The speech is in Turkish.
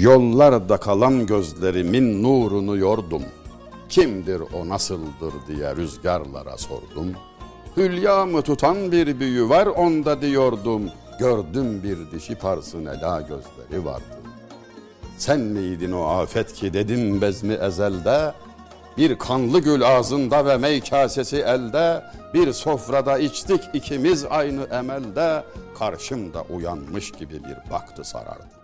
Yollarda kalan gözlerimin nurunu yordum. Kimdir o nasıldır diye rüzgarlara sordum. Hülyamı tutan bir büyü var onda diyordum. Gördüm bir dişi parsın ela gözleri vardı. Sen miydin o afet ki dedim bezmi ezelde Bir kanlı gül ağzında ve mey kasesi elde Bir sofrada içtik ikimiz aynı emelde Karşımda uyanmış gibi bir baktı sarardı